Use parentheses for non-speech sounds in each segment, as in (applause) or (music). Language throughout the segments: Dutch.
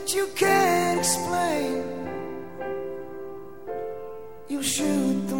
that you can't explain. You shoot the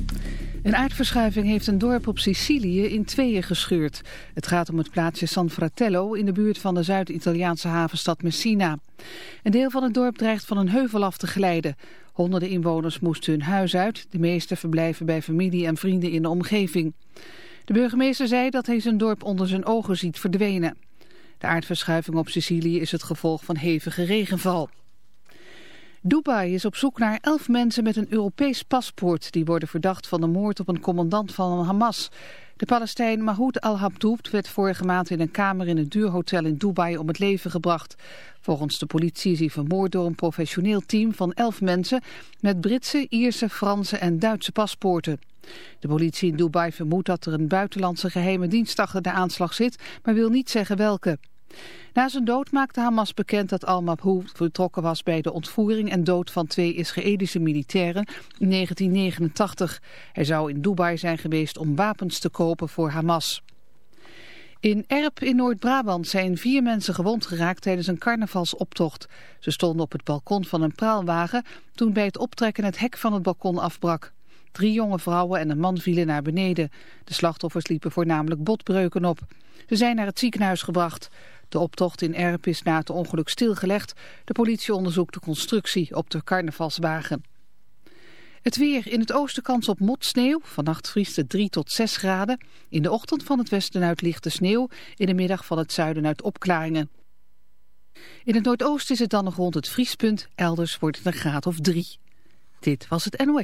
Een aardverschuiving heeft een dorp op Sicilië in tweeën gescheurd. Het gaat om het plaatsje San Fratello in de buurt van de Zuid-Italiaanse havenstad Messina. Een deel van het dorp dreigt van een heuvel af te glijden. Honderden inwoners moesten hun huis uit. De meeste verblijven bij familie en vrienden in de omgeving. De burgemeester zei dat hij zijn dorp onder zijn ogen ziet verdwenen. De aardverschuiving op Sicilië is het gevolg van hevige regenval. Dubai is op zoek naar elf mensen met een Europees paspoort. Die worden verdacht van de moord op een commandant van Hamas. De Palestijn Mahoud al-Habdoub werd vorige maand in een kamer in een duur hotel in Dubai om het leven gebracht. Volgens de politie is hij vermoord door een professioneel team van elf mensen met Britse, Ierse, Franse en Duitse paspoorten. De politie in Dubai vermoedt dat er een buitenlandse geheime dienst achter de aanslag zit, maar wil niet zeggen welke. Na zijn dood maakte Hamas bekend dat al-Mabhou vertrokken was bij de ontvoering en dood van twee Israëlische militairen in 1989. Hij zou in Dubai zijn geweest om wapens te kopen voor Hamas. In Erp in Noord-Brabant zijn vier mensen gewond geraakt tijdens een carnavalsoptocht. Ze stonden op het balkon van een praalwagen toen bij het optrekken het hek van het balkon afbrak. Drie jonge vrouwen en een man vielen naar beneden. De slachtoffers liepen voornamelijk botbreuken op. Ze zijn naar het ziekenhuis gebracht. De optocht in Erp is na het ongeluk stilgelegd. De politie onderzoekt de constructie op de carnavalswagen. Het weer. In het oosten kans op motsneeuw. Vannacht vriest het 3 tot 6 graden. In de ochtend van het westen uit lichte sneeuw. In de middag van het zuiden uit opklaringen. In het noordoosten is het dan nog rond het vriespunt. Elders wordt het een graad of 3. Dit was het NOS.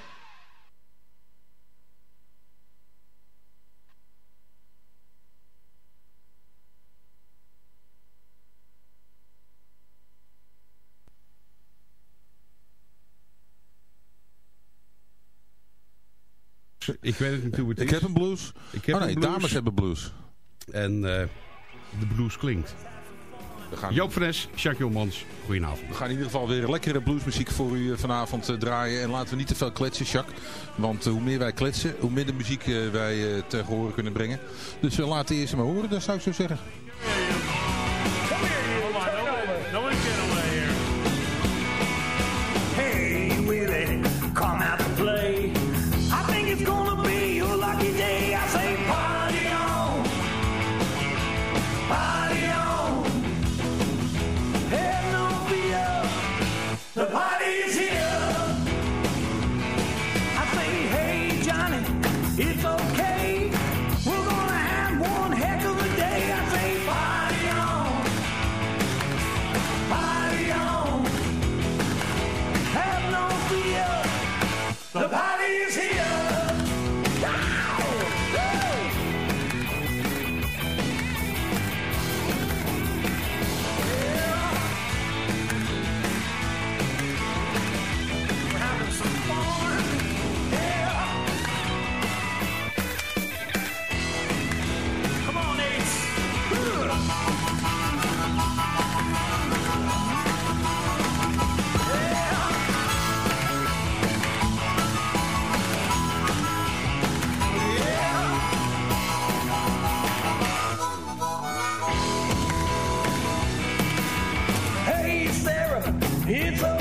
Ik weet het niet hoe het is. Ik heb een blues. Ik heb oh nee, een blues. dames hebben blues. En eh, de blues klinkt. We gaan, Joop Fres, Jacques Jomans, goedenavond. we gaan in ieder geval weer lekkere bluesmuziek voor u eh, vanavond eh, draaien. En laten we niet te veel kletsen, Jacques. Want hoe meer wij kletsen, hoe minder muziek wij te horen kunnen brengen. Dus we laten eerst maar horen, dat zou ik zo zeggen. It's a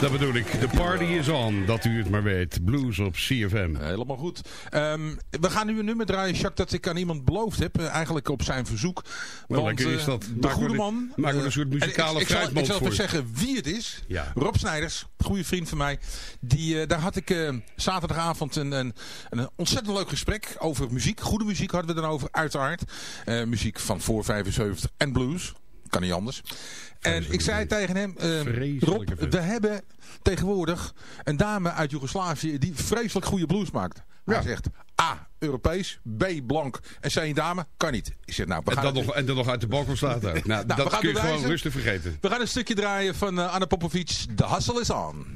Dat bedoel ik. The party is on, dat u het maar weet. Blues op CFM. Helemaal goed. Ehm, we gaan nu een nummer draaien, Jacques, dat ik aan iemand beloofd heb. eh, eigenlijk op zijn verzoek. Wel Want, lekker is eh, dat. De goede man. de- maken we eh, een soort ik- muzikale ik, zal, ik fruitmand zal even zeggen wie het is. Ja. Rob Snijders, goede vriend van mij. Die, eh, daar had ik eh, zaterdagavond een, een, een ontzettend leuk gesprek over muziek. Goede muziek hadden we dan over, uiteraard. Eh, muziek van voor 75 en blues. Kan niet anders. En ik zei tegen hem, Vreselijke Rob, we hebben tegenwoordig een dame uit Joegoslavië die vreselijk goede blues maakt. Hij Ja. zegt A, Europees, B, blank en C, een dame. Kan niet. Ik zeg, nou, we En gaan, dan, nog, en dan nog uit de balkon slaat. (laughs) Nou, we dat kun je bewijzen. gewoon rustig vergeten. we gaan een stukje draaien van eh, Anna Popovic. De hustle is on.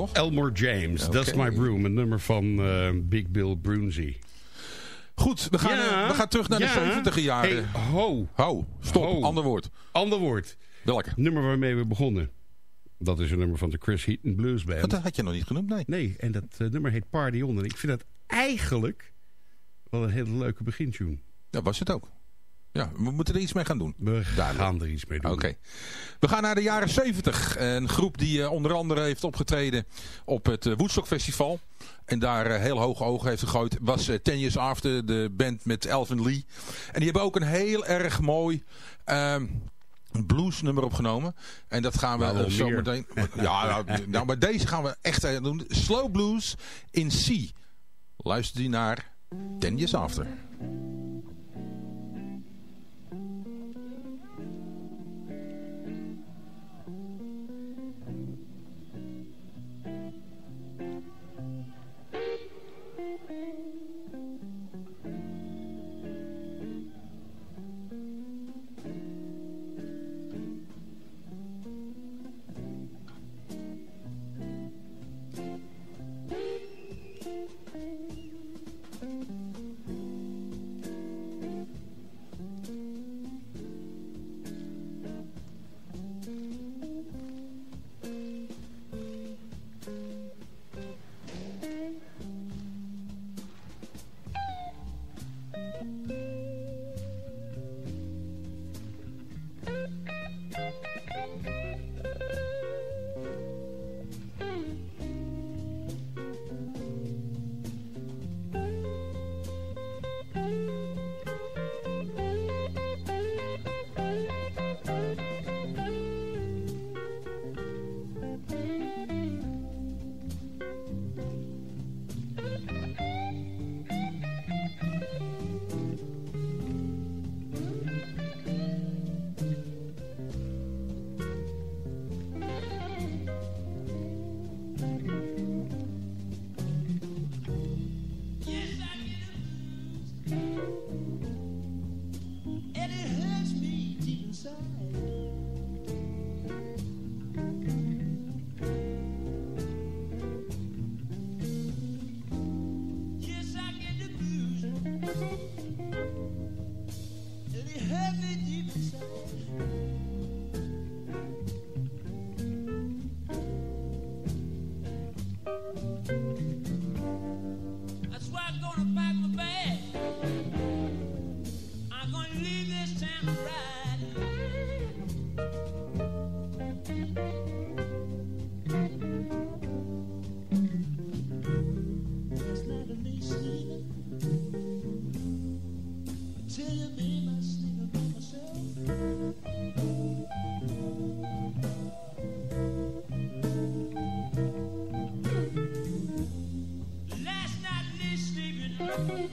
Toch? Elmore James, Oké. That's My Broom. Een nummer van eh, Big Bill Brunsey. Goed, we gaan, eh, we gaan terug naar ja. de 70 jaren. Hey, ho, Ho, stop, Ho. ander woord. ander woord. Welke? Nummer waarmee we begonnen. Dat is een nummer van de Chris Heaton Blues Band. Dat had je nog niet genoemd, nee. Nee, en dat eh, nummer heet Party On. En ik vind dat eigenlijk wel een hele leuke begintune. Dat was het ook. Ja, we moeten er iets mee gaan doen. We Duidelijk. gaan er iets mee doen. Oké. We gaan naar de jaren 70. Een groep die eh, onder andere heeft opgetreden op het eh, Woodstock Festival. En daar eh, heel hoge ogen heeft gegooid. Was Ten Years After, de band met Elvin Lee. En die hebben ook een heel erg mooi... ehm bluesnummer opgenomen. En dat gaan we Nou, zo meer. meteen... (laughs) Ja, nou, maar deze gaan we echt doen. Slow Blues in C. Luister die naar Ten Years After. Thank you.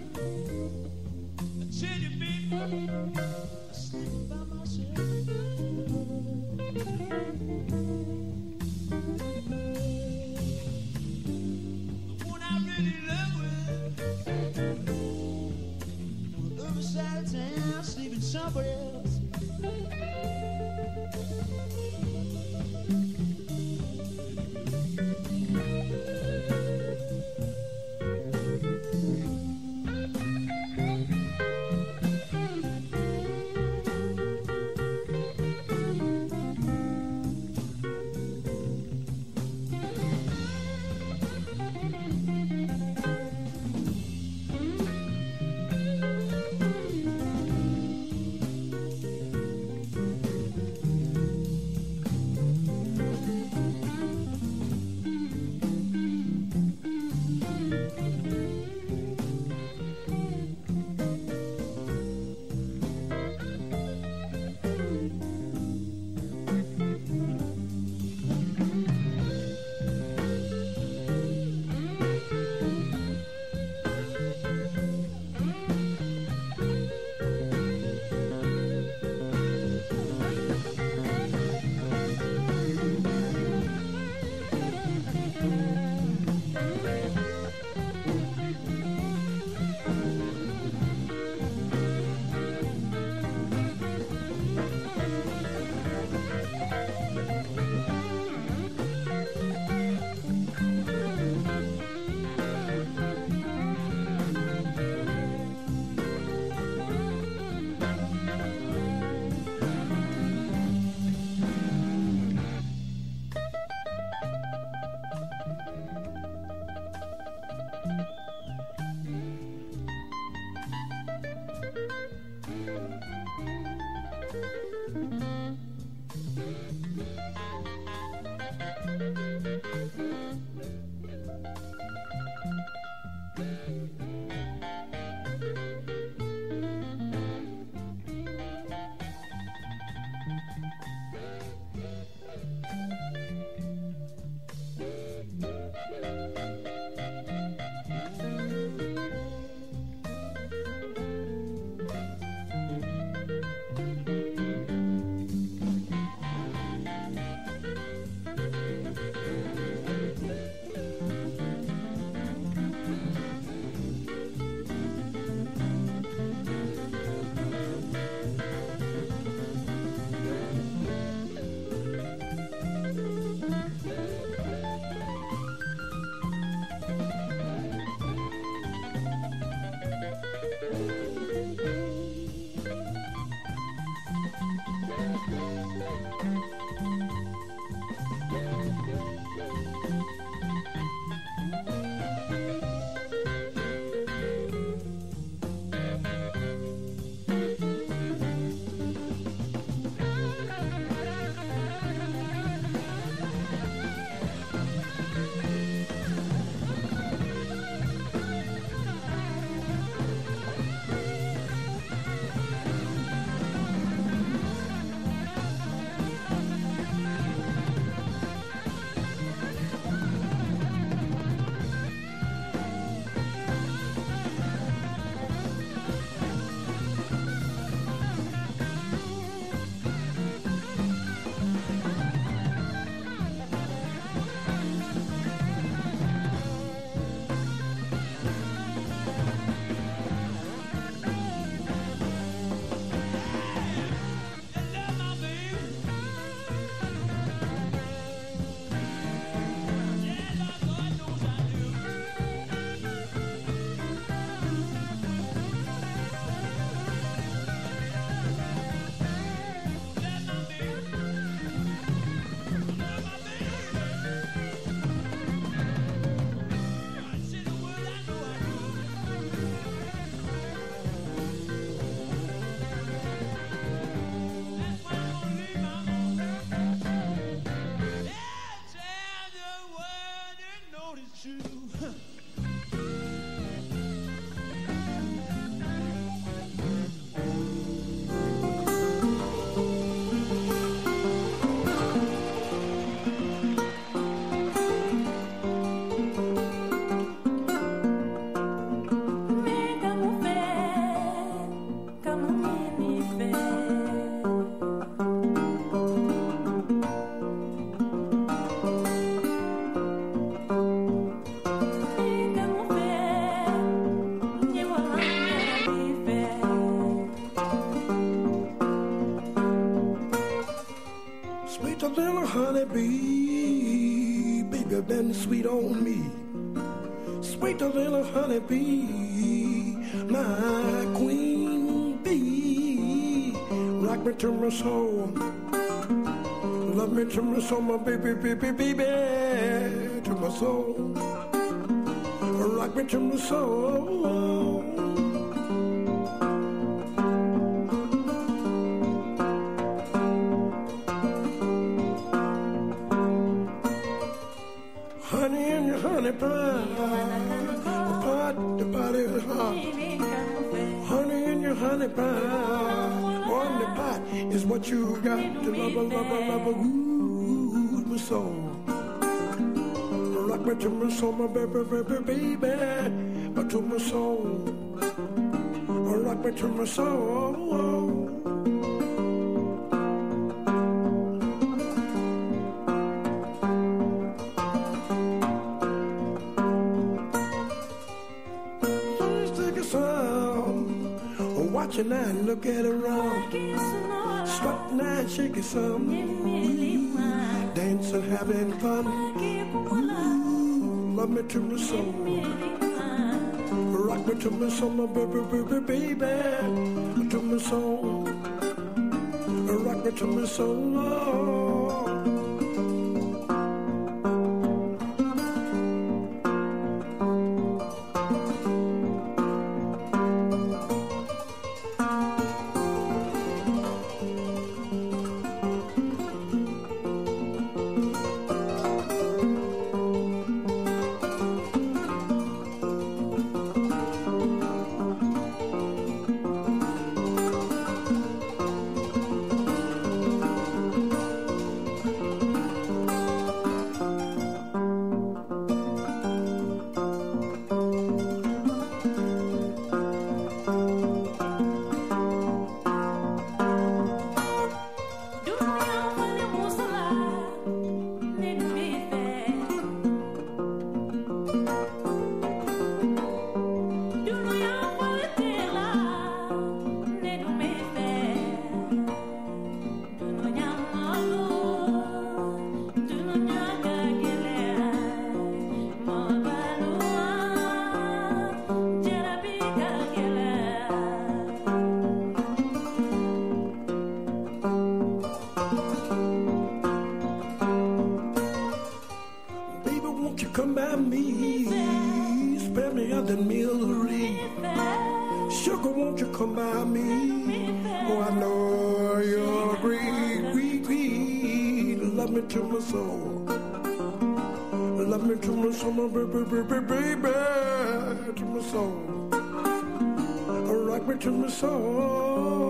Little honeybee, my queen bee. Rock me to my soul, love me to my soul, my baby, baby, baby, to my soul. Rock me to my soul. To my soul, my baby, baby, baby, but to my soul. Rock me to my soul. Let's take a song. Watch and look at wrong. Strut now and shake it some. Dancing, having fun. Love me to my soul. Rock me to my soul, my baby, baby, baby. To my soul. Rock me to my soul. Soul. Love me to my my baby, baby, baby, to my soul. Rock me to my soul.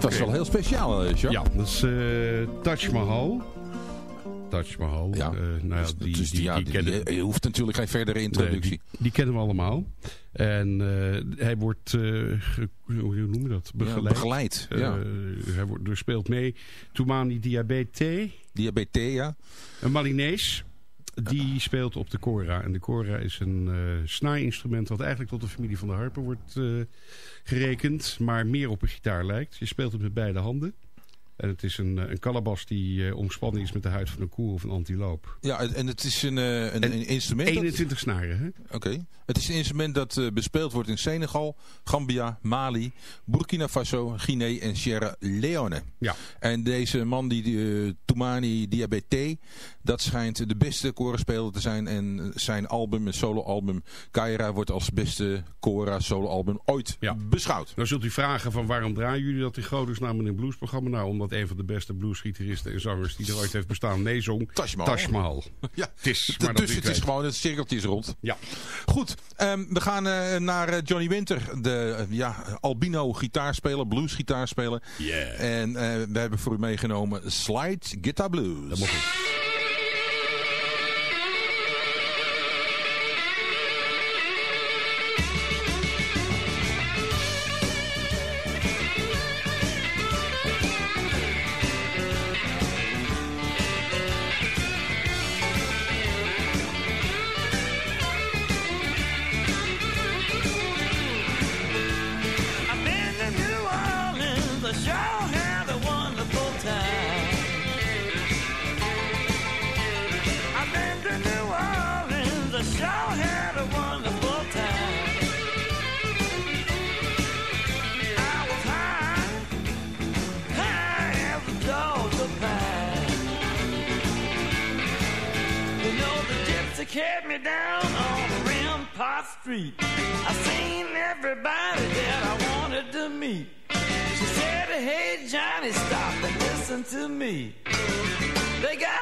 Was Oké. wel heel speciaal, eh, Jean. Ja, dat is eh Taj Mahal. Taj Mahal. Ja. Eh, nou ja, Dus- die, dus die, ja, die die- hoeft natuurlijk geen verdere introductie. die, die kennen we allemaal. En hij wordt, ge- hoe noem je dat, Ja, begeleid. begeleid. Ja. hij wordt, er speelt mee Toumani Diabete, Diabetes, ja. een Malinees. Die speelt op de kora. En de kora is een eh snaarinstrument dat eigenlijk tot de familie van de harpen wordt eh, gerekend. Maar meer op een gitaar lijkt. Je speelt het met beide handen. En het is een, eh, een kalabas die eh, omspannen is met de huid van een koe of een antiloop. Ja, en het is een, eh, een, En een instrument... dat- 21 snaren, hè? Oké. Het is een instrument dat bespeeld wordt in Senegal, Gambia, Mali, Burkina Faso, Guinea en Sierra Leone. Ja. En deze man, die, Toumani Diabete, dat schijnt de beste korenspeler te zijn. En zijn album, een soloalbum, Kaira, wordt als beste Kora soloalbum ooit Ja. beschouwd. Nou zult u vragen van waarom draaien jullie dat in godesnaam in een bluesprogramma? Nou, omdat een van de beste bluesgitaristen en zangers die er ooit heeft bestaan meezong. Taj Mahal. Taj Mahal. (laughs) Ja, Het is, maar dus het is gewoon, het cirkeltje is rond. Ja. Goed, ehm, we gaan eh, naar eh, Johnny Winter, de eh, ja, albino gitaarspeler, bluesgitaarspeler. Yeah. En we hebben voor u meegenomen Slide Guitar Blues. Dat.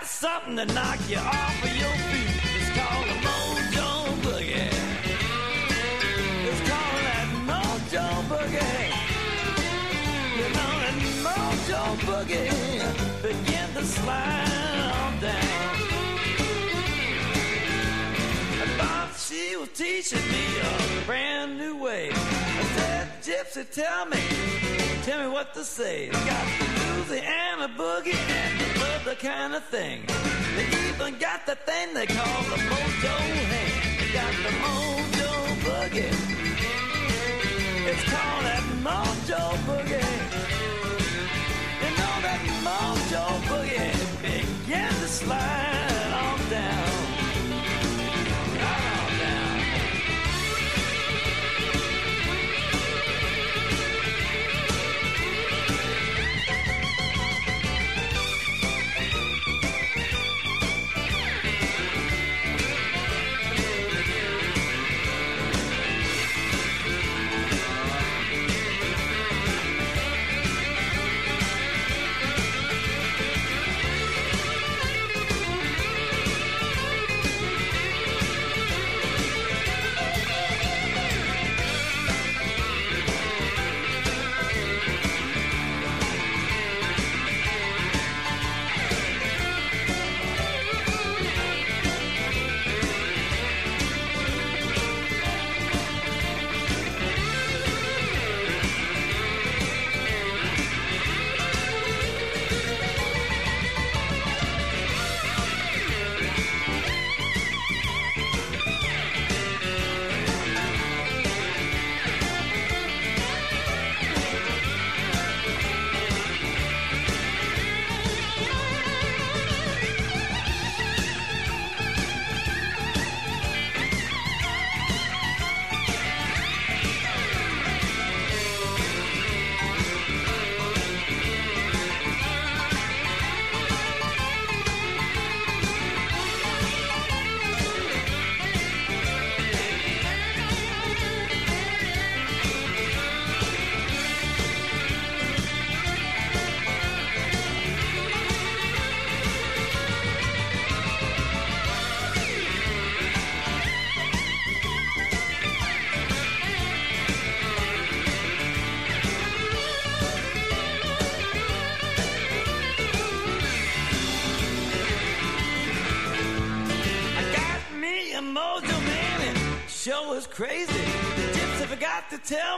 Something to knock you off of your feet. It's called a mojo boogie. It's called that mojo boogie. You know that mojo boogie begin to slide on down. Thought she was teaching me a brand new way. I said, Gypsy, tell me, tell me what to say. They got the Louisiana boogie and the kind of thing. They even got the thing they call the mojo hand. They got the mojo boogie. It's called that mojo boogie. You know that mojo boogie began to slide on down.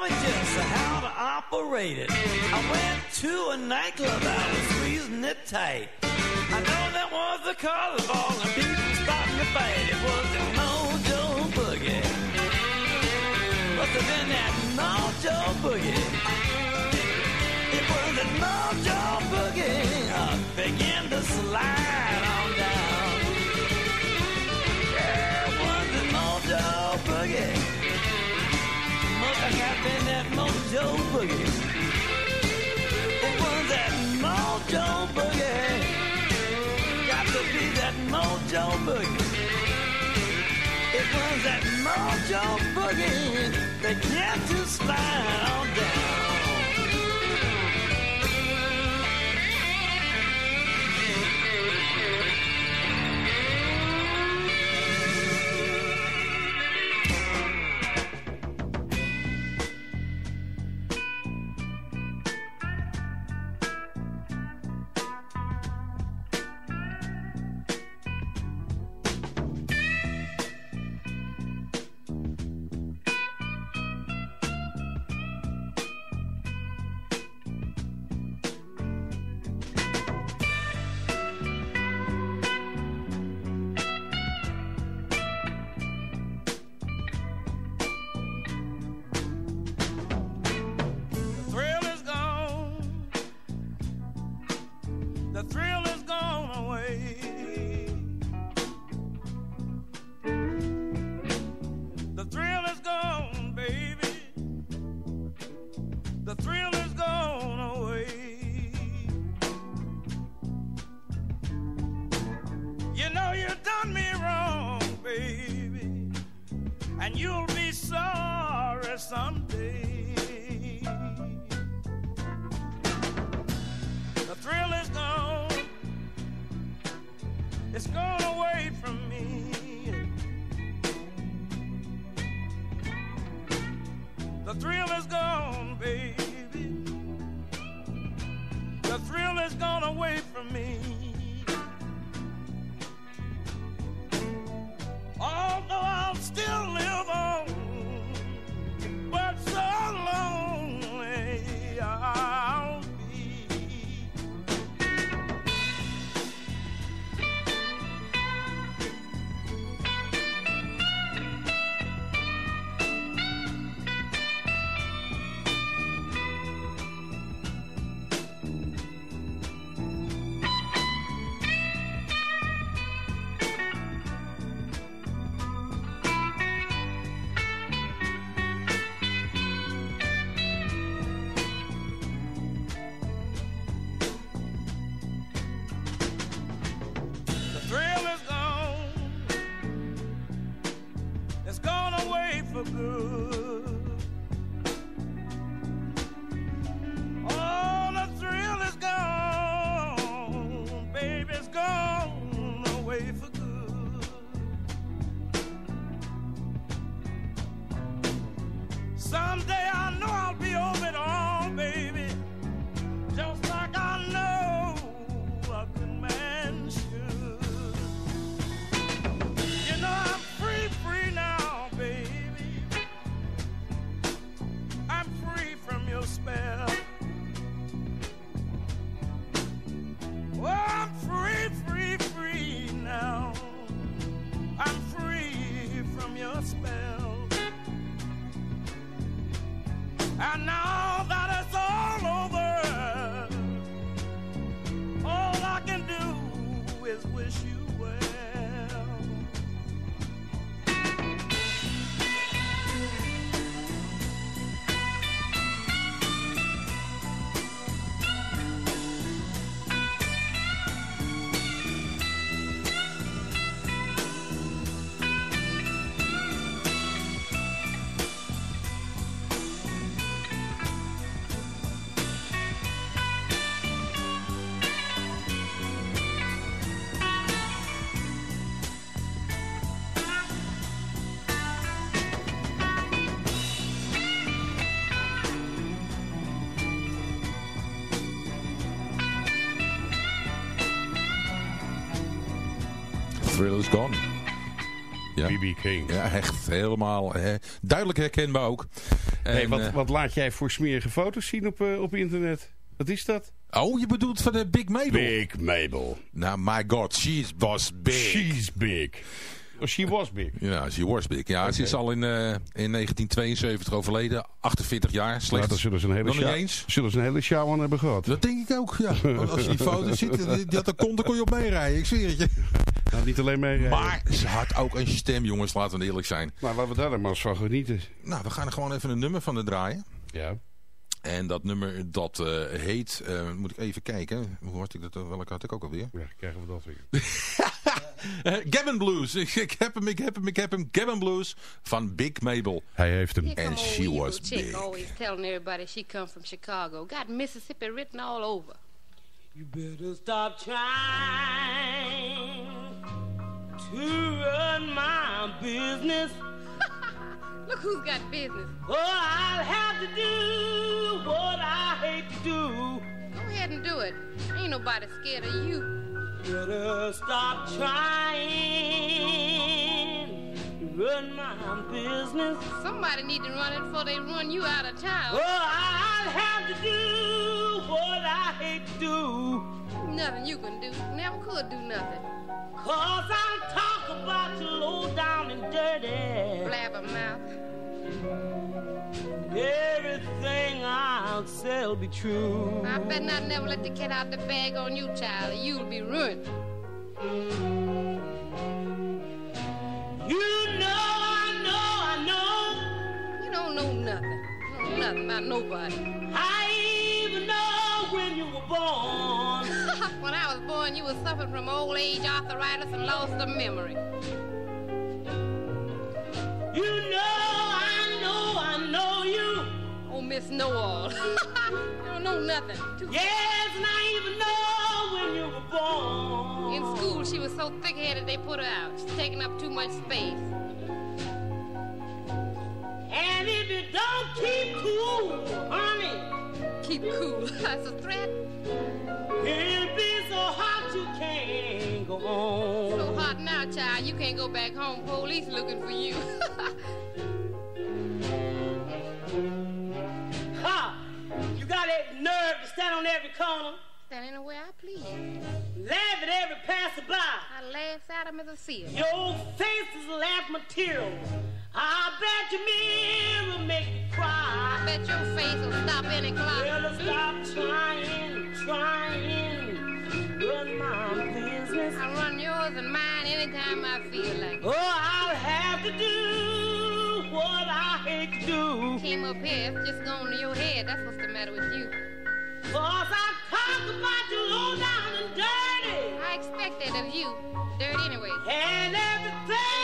Me just how to operate it. I went to a nightclub, I was squeezing it tight. I know that was the cause of all the people starting to fight. It was the Mojo Boogie. Have been that Mojo Boogie. It was the Mojo Boogie. I began to slide on down. Yeah, it was the Mojo Boogie. Have been that Mojo Boogie. It was that Mojo Boogie. Got to be that Mojo Boogie. It was that Mojo Boogie on down. Thrill is gone. Ja. B.B. King. Ja, echt helemaal hè, duidelijk herkenbaar ook. Hey, En, wat, eh, wat laat jij voor smerige foto's zien op, eh, op internet? Wat is dat? oh, je bedoelt van de Big Mabel? Big Mabel. Nou, my god, she was big. She's big. Oh, she was big. Ja, she was big. Ja, ze is al in, eh, in 1972 overleden. 48 jaar. Nou, Slecht. daar zullen ze een hele sjouw- eens. Zullen ze een hele sjouw aan hebben gehad. Dat denk ik ook, ja. Want (laughs) als je die foto ziet, die die had een kont, dan kon je op meerijden. Ik zweer het je. Nou, niet alleen mee. Maar ze had ook een stem, jongens. Laten we eerlijk zijn. Maar laten we daar dan maar eens van genieten. Nou, we gaan er gewoon even een nummer van de draaien. Ja. En dat nummer dat eh, heet... eh, moet ik even kijken. Hoe had ik dat? Welke had ik ook alweer? Ja, krijgen we dat weer. (laughs) Eh, Gavin Blues. Ik, ik heb hem, ik heb hem, ik heb hem. Gavin Blues van Big Mabel. Hij heeft hem. And she was chick big. always telling everybody she come from Chicago. Got Mississippi written all over. You better stop trying to run my business. (laughs) Look who's got business. Oh, I'll have to do what I hate to do. Go ahead and do it. Ain't nobody scared of you. Better stop trying to run my business. Somebody need to run it before they run you out of town. Well, I'll have to do what I hate to do. Nothing you can do. Never could do nothing. Cause I'll talk about you low down and dirty. Blabbermouth. Everything I'll be true. I bet not never let the cat out the bag on you, child. You'll be ruined. You know, I know, I know. You don't know nothing. You don't know nothing about nobody. I even know when you were born. (laughs) when I was born, you were suffering from old age, arthritis, and loss of memory. You know, Miss Know-all. (laughs) you don't know nothing. Too Yes, and I even know when you were born. In school, she was so thick-headed they put her out. She's taking up too much space. And if you don't keep cool, honey, Keep cool. (laughs) That's a threat. it'll be so hot you can't go on. So hot now, child, you can't go back home. Police looking for you. (laughs) got that nerve to stand on every corner, Stand anywhere I please. laugh at every passerby. I laugh at him as I see him. Your face is laugh material. I bet your mirror make you cry. I bet your face will stop any clock. Well, stop trying, trying, run my business. I run yours and mine anytime I feel like it. Oh, I'll have to do what I hate to do. Came up here, it's just gone to your head. That's what's the matter with you. Cause I talk about you low down and dirty. I expect that of you. Dirt anyway. And everything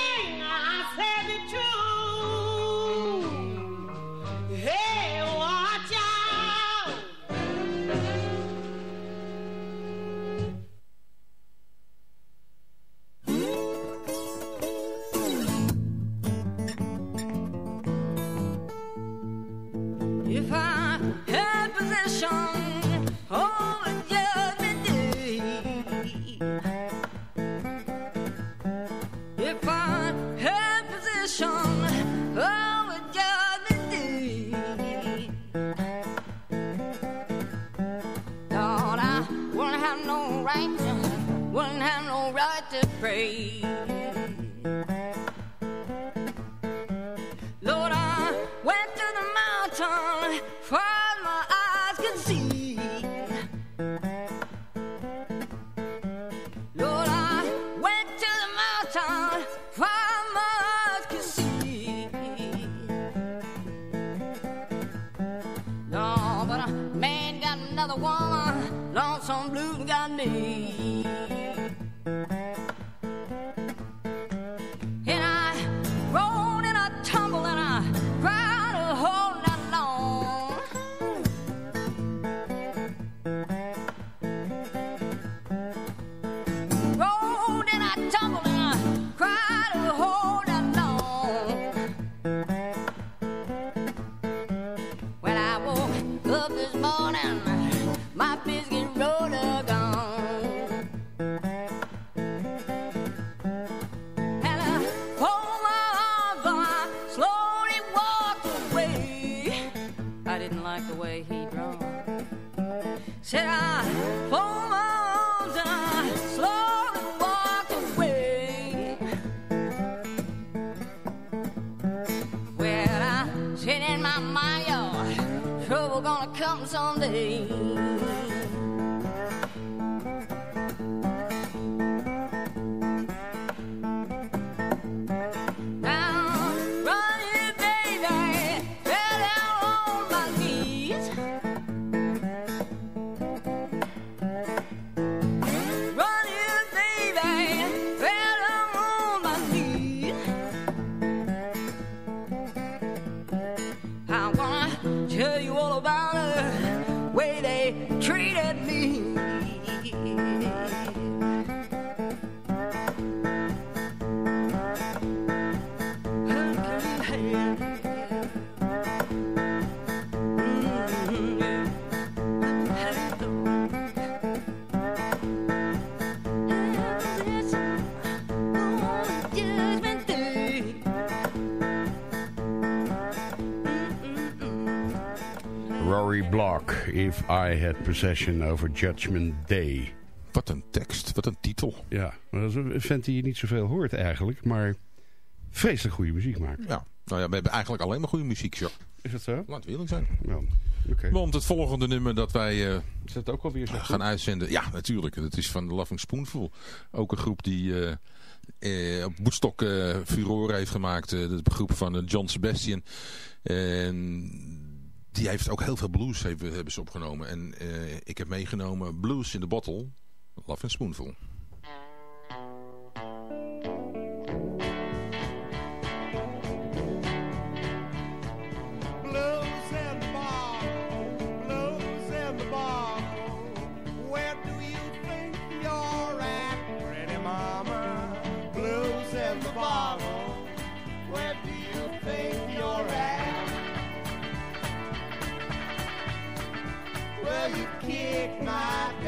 trouble gonna come someday. I had possession over Judgment Day. Wat een tekst, wat een titel. Ja, dat is een vent die je niet zoveel hoort eigenlijk, maar vreselijk goede muziek maken. Ja, nou ja, we hebben eigenlijk alleen maar goede muziek, Jacques. Is dat zo? Laat we eerlijk zijn. Ja. Want het volgende nummer dat wij uh, is ook alweer zo gaan uitzenden... Ja, natuurlijk. Dat is van The Loving Spoonful. Ook een groep die... Uh, eh, eh Woodstock eh, furore heeft gemaakt. de groep van John Sebastian. En die heeft ook heel veel blues opgenomen. En eh, ik heb meegenomen Blues in de Bottle, Love and Spoonful. Blues in the Bottle, Blues in the Bottle. Where do you think your rap? Pretty Mama? Blues in the Bottle. my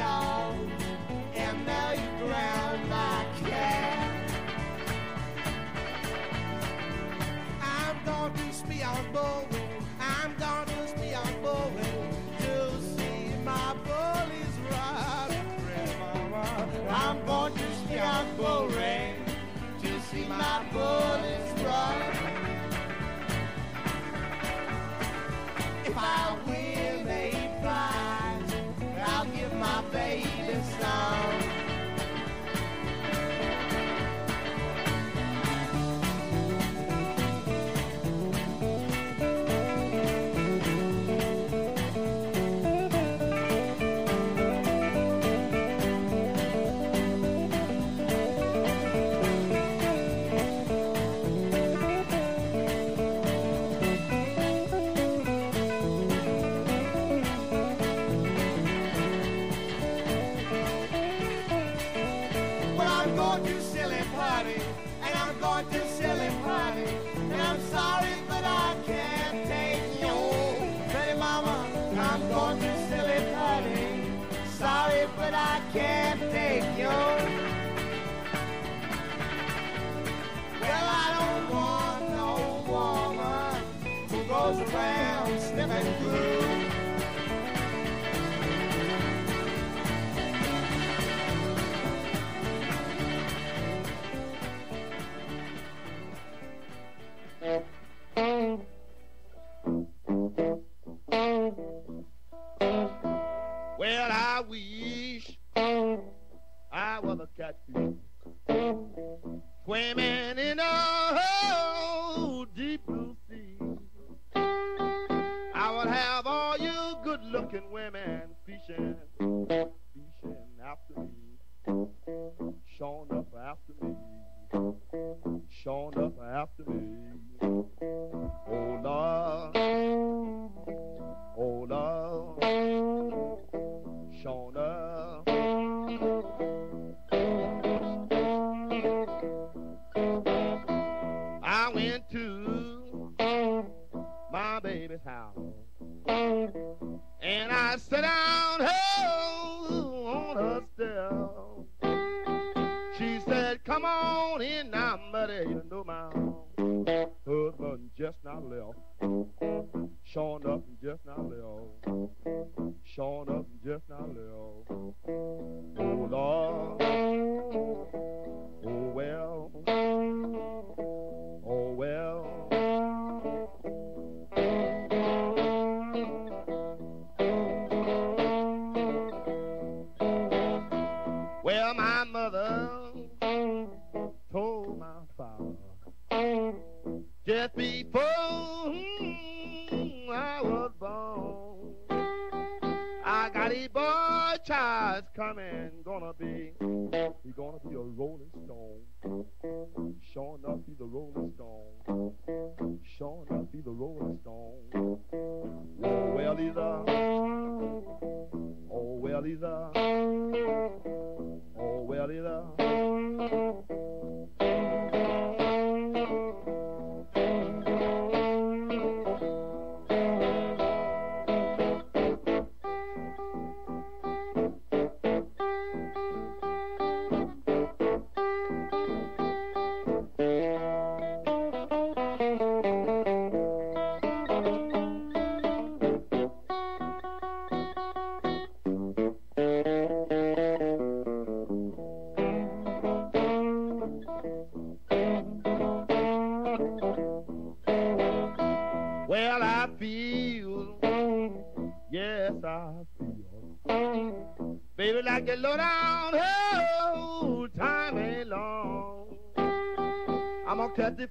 baby, like the low down, oh, time ain't long. I'm gonna cut the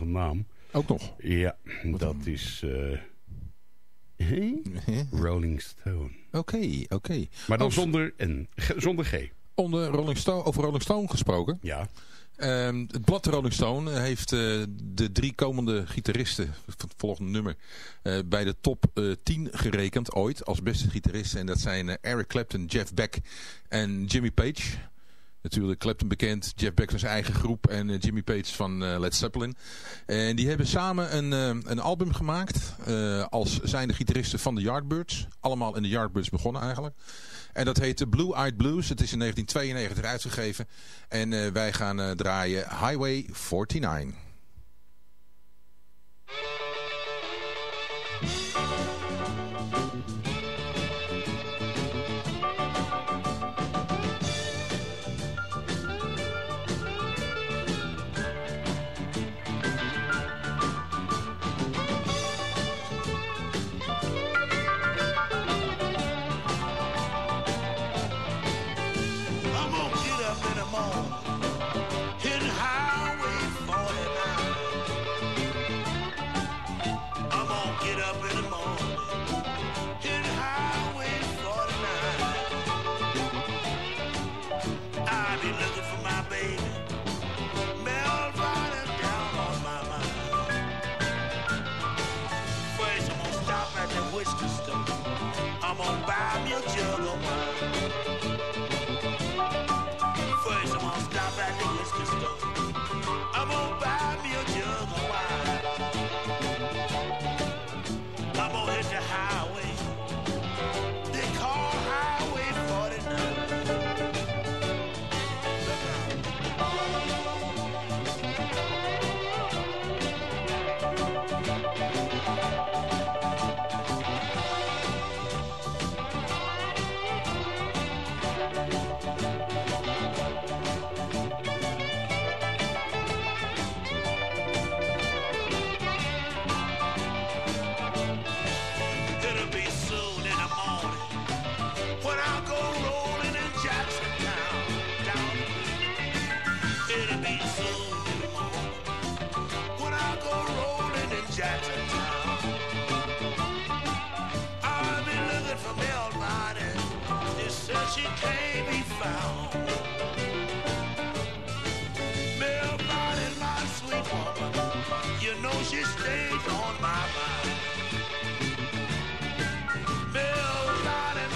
een naam. Ook nog? Ja, dat is... eh, Rolling Stone. Oké, oké. Maar dan Oh, zonder, N, G- zonder G. Onder Rolling Stone, over Rolling Stone gesproken. Ja. Ehm, het blad Rolling Stone heeft eh, de drie komende gitaristen van het volgende nummer eh, bij de top eh, 10 gerekend ooit als beste gitaristen. En dat zijn eh, Eric Clapton, Jeff Beck en Jimmy Page. Natuurlijk Clapton bekend, Jeff Beck van zijn eigen groep en eh, Jimmy Page van eh, Led Zeppelin. En die hebben samen een, eh, een album gemaakt als zijnde gitaristen van de Yardbirds. Allemaal in de Yardbirds begonnen eigenlijk. En dat heet Blue Eyed Blues. Het is in 1992 uitgegeven. En wij gaan draaien Highway 49. Jackson I'll be looking for. She can't be found. My sweet woman, you know she stays on my mind.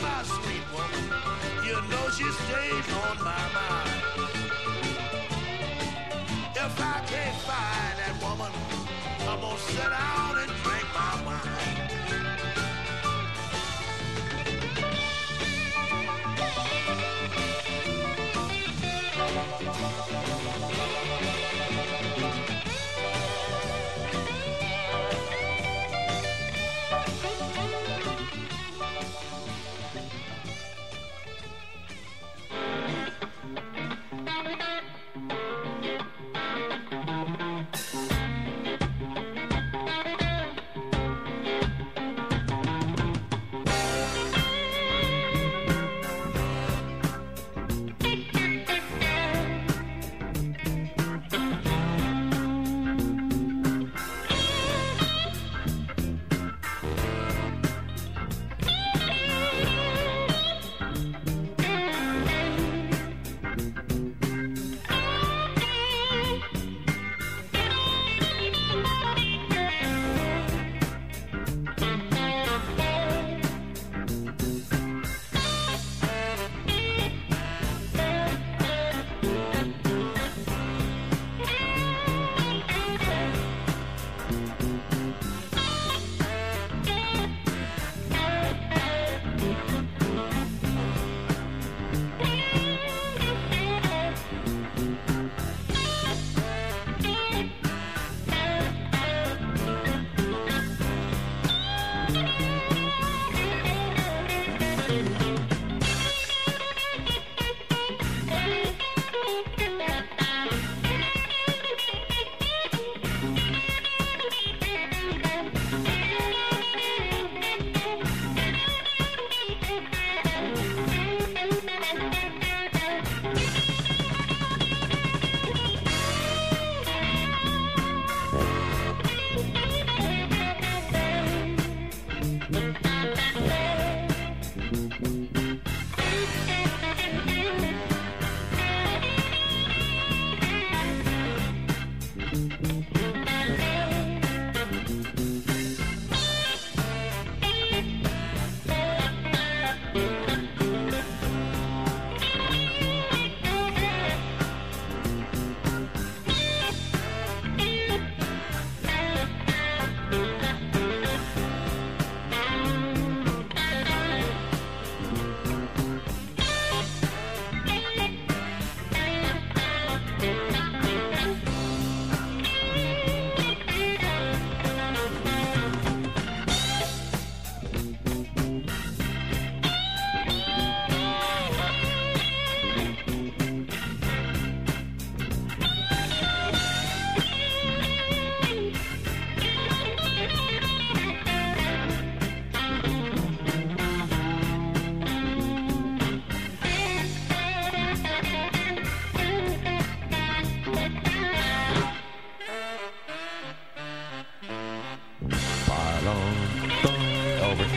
My sweet woman, you know she stays on my mind. If I can't find set out and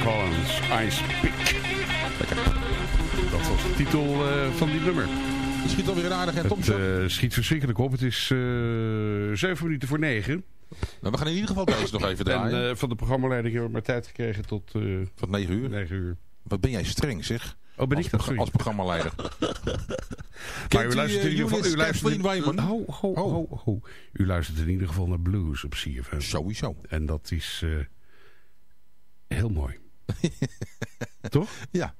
Collins, Ice Pick. Dat was de titel eh, van die nummer. Het schiet alweer een aardig en Het eh, schiet verschrikkelijk op. Het is eh, zeven minuten voor negen. Nou, we gaan in ieder geval deze nog even draaien. En eh, van de programmaleider hebben we maar tijd gekregen tot Van 9 uur. 9 uur. Wat ben jij streng, zeg. Oh, ben als, ik dat? als programmaleider. (laughs) Maar u luistert in ieder geval... Eunice U luistert, Kathleen Wyman? ho, ho, ho, ho. U luistert in ieder geval naar blues op CFM. Sowieso. En dat is heel mooi. (laughs) Toch? Ja.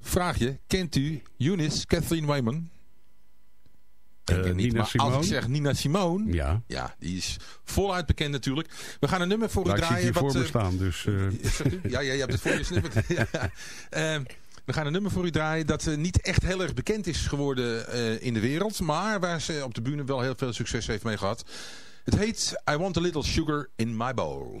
Vraag je, kent u Eunice Kathleen Wyman? Denk Eh, ik niet, Nina maar Simone? als ik zeg Nina Simone... Ja. Ja, die is voluit bekend natuurlijk. We gaan een nummer voor u Nou, ik zie het draaien. hier voor eh, staan, dus... eh? (laughs) Ja, ja, je hebt het voor je snippet. (laughs) ja. Ehm, we gaan een nummer voor u draaien dat niet echt heel erg bekend is geworden in de wereld. Maar waar ze op de bühne wel heel veel succes heeft mee gehad. Het heet I Want a Little Sugar in My Bowl.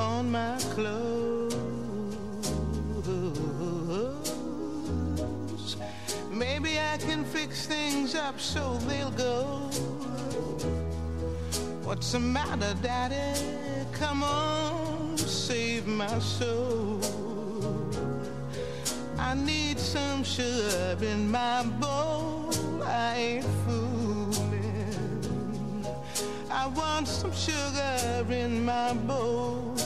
my clothes. Maybe I can fix things up so they'll go. What's the matter, Daddy? Come on, save my soul. I need some sugar in my bowl. I ain't fooling. I want some sugar in my bowl.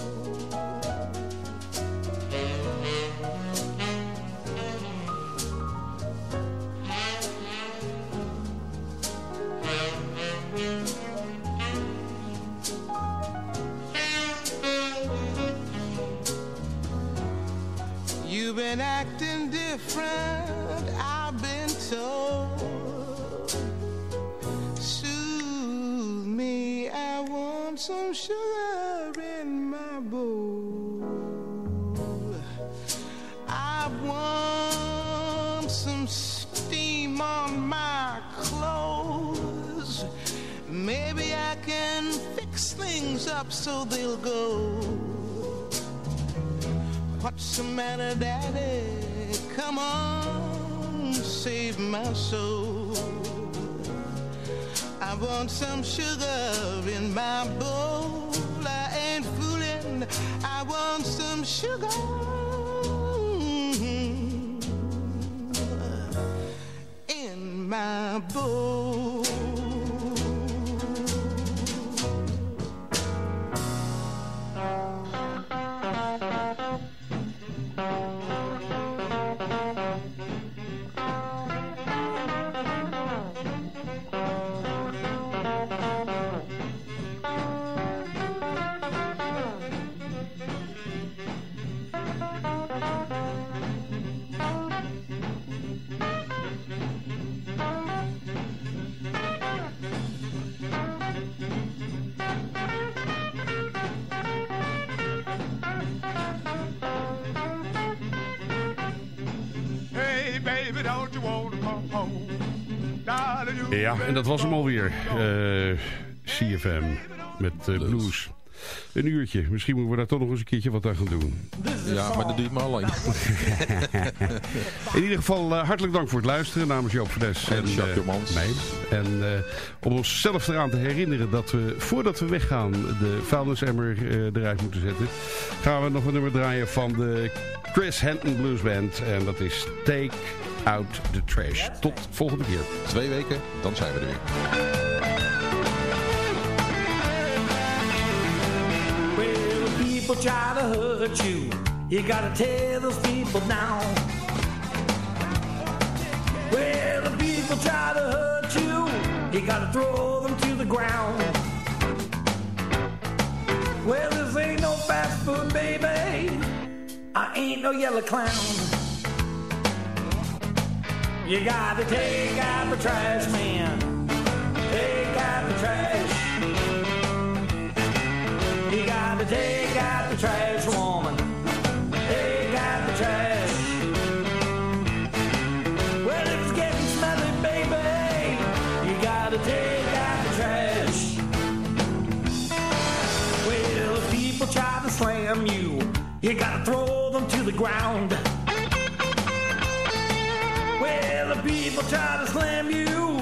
The matter, Daddy? Come on, save my soul. I want some sugar in my bowl. I ain't fooling. I want some sugar in my bowl. Ja, en dat was hem alweer. Eh CFM met eh, blues. Een uurtje. Misschien moeten we daar toch nog eens een keertje wat aan gaan doen. Ja, maar dat duurt maar al lang. (laughs) In ieder geval eh, hartelijk dank voor het luisteren namens Joop Verdes En Jacques eh, Jomans. mij. En eh, om onszelf eraan te herinneren dat we voordat we weggaan de vuilnisemmer eruit moeten zetten, gaan we nog een nummer draaien van de Chris Henton Blues Band. En dat is Take Out the Trash. Tot volgende keer. Twee weken, dan zijn we er weer. People try to hurt you. You gotta tell those people now. Well, the people try to hurt you. You gotta throw them to the ground. Well, this ain't no fast food, baby. I ain't no yellow clown. You gotta take out the trash, man. Take out the trash. You gotta take out the trash, woman. Take out the trash. Well, if it's getting smelly, baby, you gotta take out the trash. Well, if people try to slam you, you gotta throw them to the ground. People try to slam you,